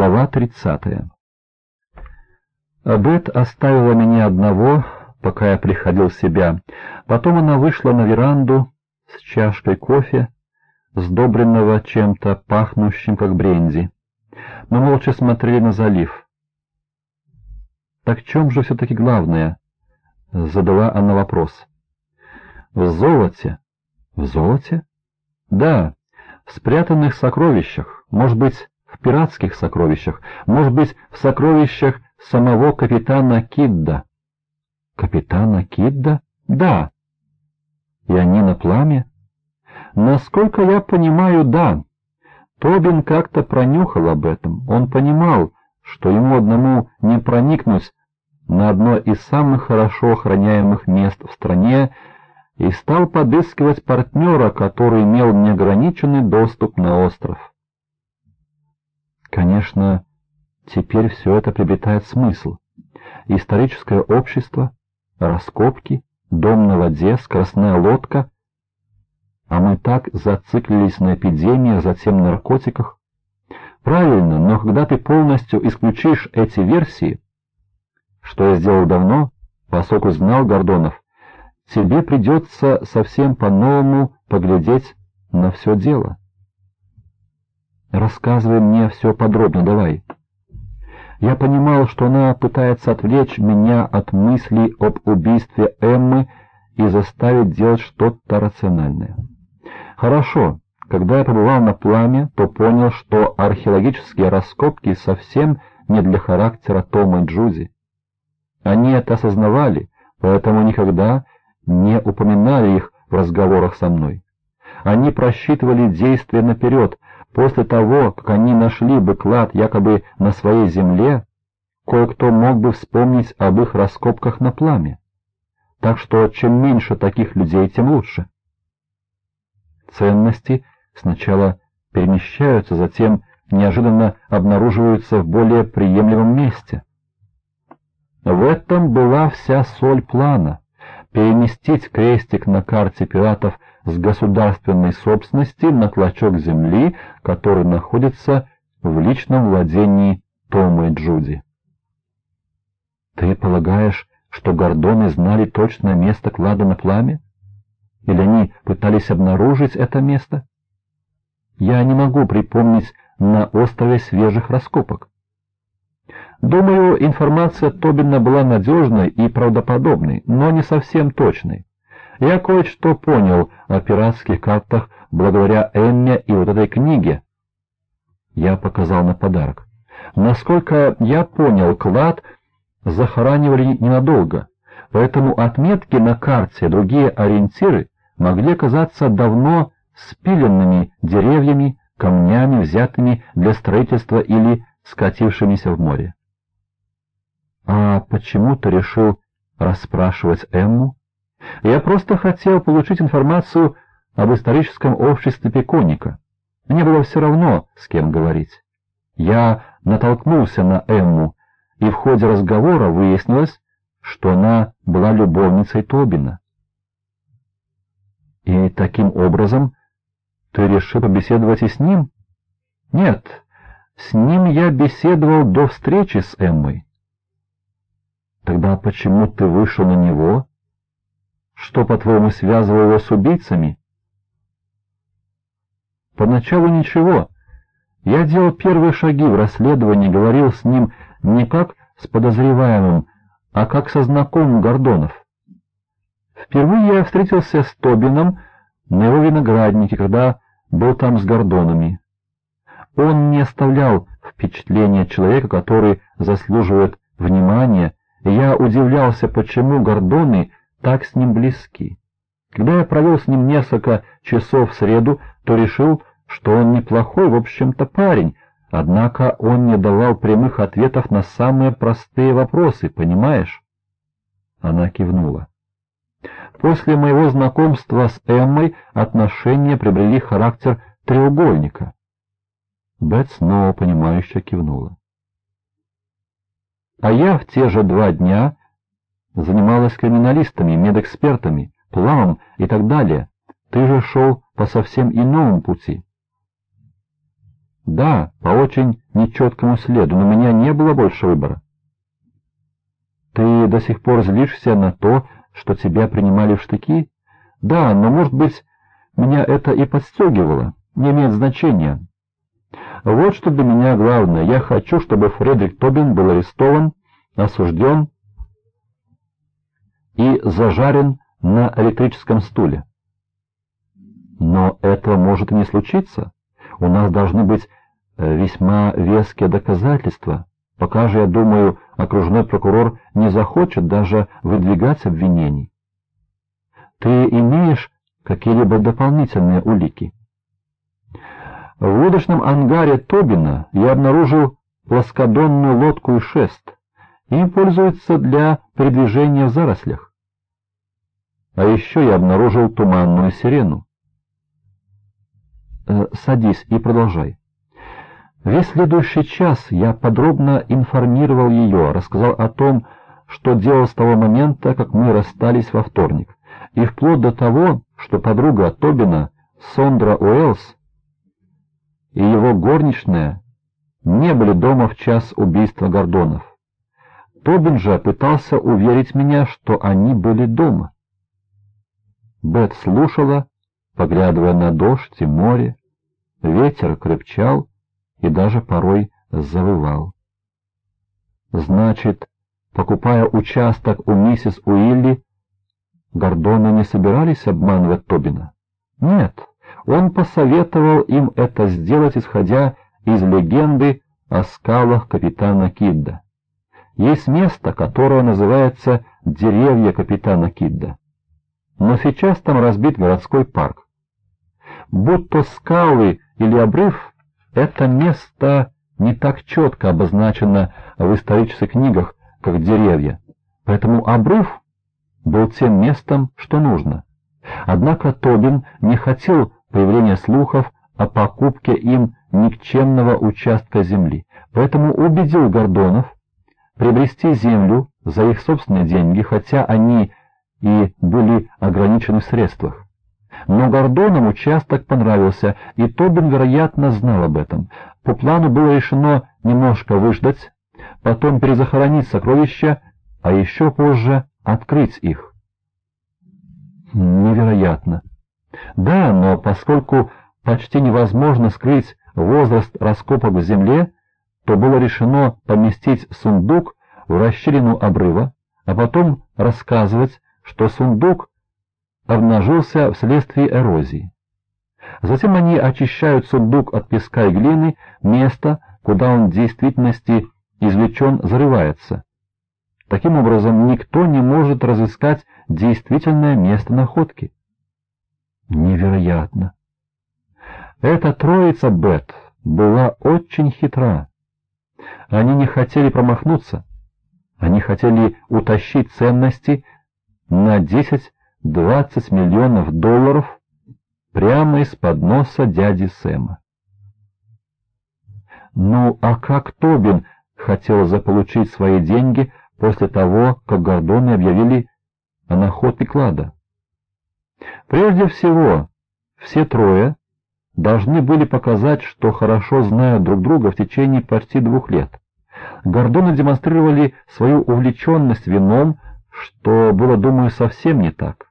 Глава 30. Бет оставила меня одного, пока я приходил в себя. Потом она вышла на веранду с чашкой кофе, сдобренного чем-то пахнущим, как бренди. Мы молча смотрели на залив. «Так в чем же все-таки главное?» — задала она вопрос. «В золоте». «В золоте?» «Да, в спрятанных сокровищах, может быть, в пиратских сокровищах, может быть, в сокровищах самого капитана Кидда. Капитана Кидда? Да. И они на пламя? Насколько я понимаю, да. Тобин как-то пронюхал об этом. Он понимал, что ему одному не проникнуть на одно из самых хорошо охраняемых мест в стране, и стал подыскивать партнера, который имел неограниченный доступ на остров. Конечно, теперь все это приобретает смысл. Историческое общество, раскопки, дом на воде, скоростная лодка. А мы так зациклились на эпидемиях, затем на наркотиках. Правильно, но когда ты полностью исключишь эти версии, что я сделал давно, поскольку знал Гордонов, тебе придется совсем по-новому поглядеть на все дело. Рассказывай мне все подробно, давай. Я понимал, что она пытается отвлечь меня от мыслей об убийстве Эммы и заставить делать что-то рациональное. Хорошо, когда я побывал на пламя, то понял, что археологические раскопки совсем не для характера Тома и Джуди. Они это осознавали, поэтому никогда не упоминали их в разговорах со мной. Они просчитывали действия наперед, После того, как они нашли бы клад якобы на своей земле, кое-кто мог бы вспомнить об их раскопках на пламя. Так что чем меньше таких людей, тем лучше. Ценности сначала перемещаются, затем неожиданно обнаруживаются в более приемлемом месте. В этом была вся соль плана — переместить крестик на карте пиратов с государственной собственности на клочок земли, который находится в личном владении Тома и Джуди. Ты полагаешь, что Гордоны знали точное место клада на пламя? Или они пытались обнаружить это место? Я не могу припомнить на острове свежих раскопок. Думаю, информация Тобина была надежной и правдоподобной, но не совсем точной. Я кое-что понял о пиратских картах благодаря Эмме и вот этой книге. Я показал на подарок. Насколько я понял, клад захоранивали ненадолго, поэтому отметки на карте и другие ориентиры могли оказаться давно спиленными деревьями, камнями, взятыми для строительства или скатившимися в море. А почему ты решил расспрашивать Эмму? Я просто хотел получить информацию об историческом обществе Пеконика. Мне было все равно, с кем говорить. Я натолкнулся на Эмму, и в ходе разговора выяснилось, что она была любовницей Тобина. И таким образом ты решил побеседовать и с ним? Нет, с ним я беседовал до встречи с Эммой. Тогда почему ты вышел на него что, по-твоему, связывало его с убийцами? Поначалу ничего. Я делал первые шаги в расследовании, говорил с ним не как с подозреваемым, а как со знакомым Гордонов. Впервые я встретился с Тобином на его винограднике, когда был там с Гордонами. Он не оставлял впечатления человека, который заслуживает внимания, и я удивлялся, почему Гордоны так с ним близки. Когда я провел с ним несколько часов в среду, то решил, что он неплохой, в общем-то, парень, однако он не давал прямых ответов на самые простые вопросы, понимаешь? Она кивнула. После моего знакомства с Эммой отношения приобрели характер треугольника. Бет снова понимающе кивнула. А я в те же два дня занималась криминалистами, медэкспертами, плавом и так далее. Ты же шел по совсем иному пути. Да, по очень нечеткому следу, но у меня не было больше выбора. Ты до сих пор злишься на то, что тебя принимали в штыки? Да, но, может быть, меня это и подстегивало. Не имеет значения. Вот что для меня главное. Я хочу, чтобы Фредерик Тобин был арестован, осужден и зажарен на электрическом стуле. Но этого может не случиться. У нас должны быть э, весьма веские доказательства. Пока же, я думаю, окружной прокурор не захочет даже выдвигать обвинений. Ты имеешь какие-либо дополнительные улики? В лодочном ангаре Тобина я обнаружил плоскодонную лодку и шест. Им пользуются для передвижения в зарослях. А еще я обнаружил туманную сирену. Э, садись и продолжай. Весь следующий час я подробно информировал ее, рассказал о том, что делал с того момента, как мы расстались во вторник, и вплоть до того, что подруга Тобина, Сондра Уэллс, и его горничная не были дома в час убийства Гордонов. Тобин же пытался уверить меня, что они были дома. Бет слушала, поглядывая на дождь и море. Ветер крепчал и даже порой завывал. Значит, покупая участок у миссис Уилли, Гордоны не собирались обманывать Тобина? Нет, он посоветовал им это сделать, исходя из легенды о скалах капитана Кидда. Есть место, которое называется «Деревья капитана Кидда». Но сейчас там разбит городской парк. Будто скалы или обрыв, это место не так четко обозначено в исторических книгах, как деревья. Поэтому обрыв был тем местом, что нужно. Однако Тобин не хотел появления слухов о покупке им никчемного участка земли, поэтому убедил Гордонов приобрести землю за их собственные деньги, хотя они и были ограничены в средствах. Но Гордонам участок понравился, и Тобин, вероятно, знал об этом. По плану было решено немножко выждать, потом перезахоронить сокровища, а еще позже открыть их. Невероятно. Да, но поскольку почти невозможно скрыть возраст раскопок в земле, то было решено поместить сундук в расщелину обрыва, а потом рассказывать, что сундук обнажился вследствие эрозии. Затем они очищают сундук от песка и глины, место, куда он в действительности извлечен, зарывается. Таким образом, никто не может разыскать действительное место находки. Невероятно! Эта троица Бет была очень хитра. Они не хотели промахнуться. Они хотели утащить ценности на 10-20 миллионов долларов прямо из-под носа дяди Сэма. Ну, а как Тобин хотел заполучить свои деньги после того, как Гордоны объявили о находке клада? Прежде всего, все трое должны были показать, что хорошо знают друг друга в течение почти двух лет. Гордоны демонстрировали свою увлеченность вином, что было, думаю, совсем не так.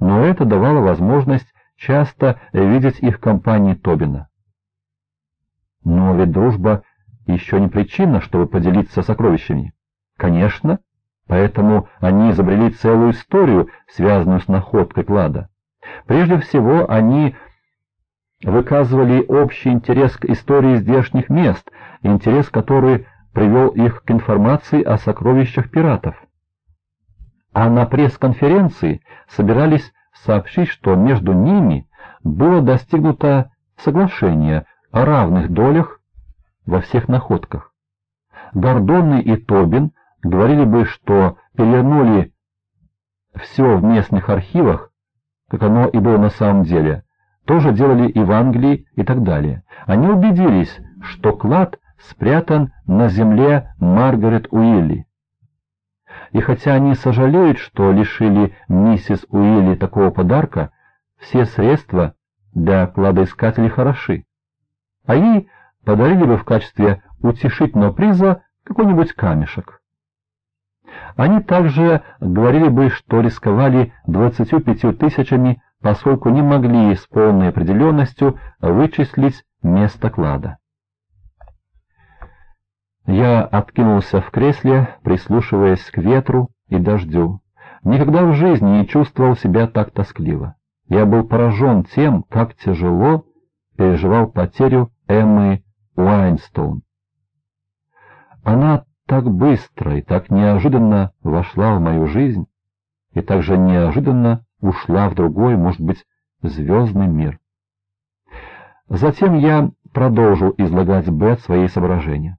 Но это давало возможность часто видеть их компании Тобина. Но ведь дружба еще не причина, чтобы поделиться сокровищами. Конечно, поэтому они изобрели целую историю, связанную с находкой клада. Прежде всего, они выказывали общий интерес к истории здешних мест, интерес, который привел их к информации о сокровищах пиратов. А на пресс-конференции собирались сообщить, что между ними было достигнуто соглашение о равных долях во всех находках. Гордонный и Тобин говорили бы, что перевернули все в местных архивах, как оно и было на самом деле. Тоже делали и в Англии и так далее. Они убедились, что клад спрятан на земле Маргарет Уилли. И хотя они сожалеют, что лишили миссис Уилли такого подарка, все средства для кладоискателей хороши. А ей подарили бы в качестве утешительного приза какой-нибудь камешек. Они также говорили бы, что рисковали 25 тысячами, поскольку не могли с полной определенностью вычислить место клада. Я откинулся в кресле, прислушиваясь к ветру и дождю. Никогда в жизни не чувствовал себя так тоскливо. Я был поражен тем, как тяжело переживал потерю Эммы Уайнстоун. Она так быстро и так неожиданно вошла в мою жизнь и так же неожиданно ушла в другой, может быть, звездный мир. Затем я продолжил излагать Бет свои соображения.